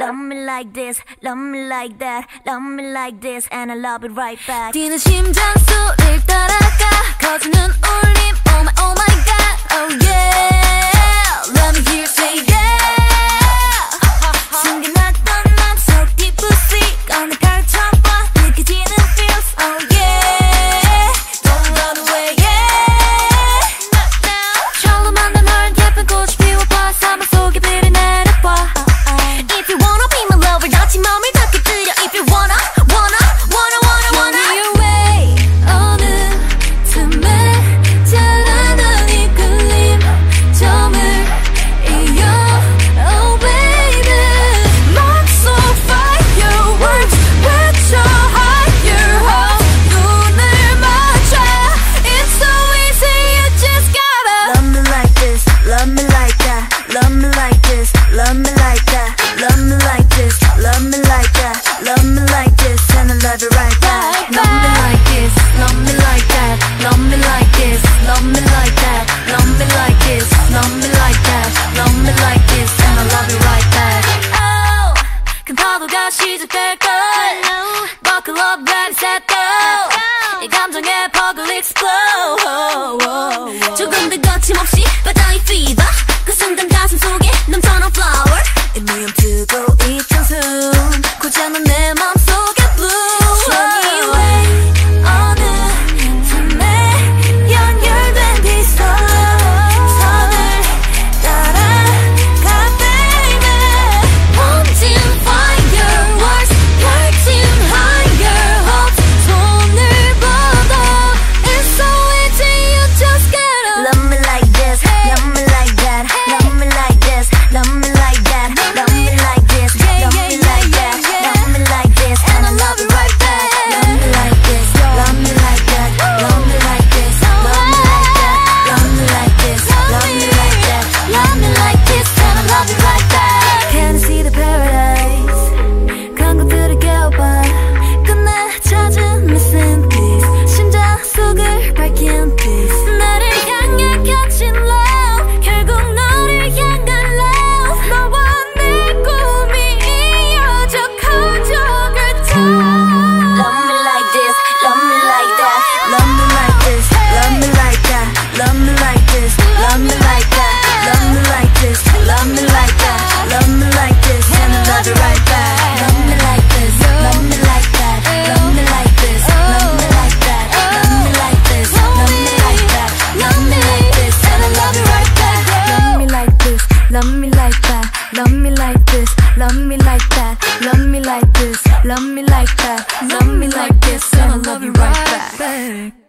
Love me like this, love me like that, love me like this, and I love it right back. 뛰는 심장 소리를 따라가, 거치는 울림, oh my, oh my god, oh yeah. 계속될 걸. Buckle up, baby, set go. 이 감정에 버글 explode. 나를 향해 갇힌 that, love me like this, love me like that, love me like this, love me like that, love me like this, and I'll love you right back.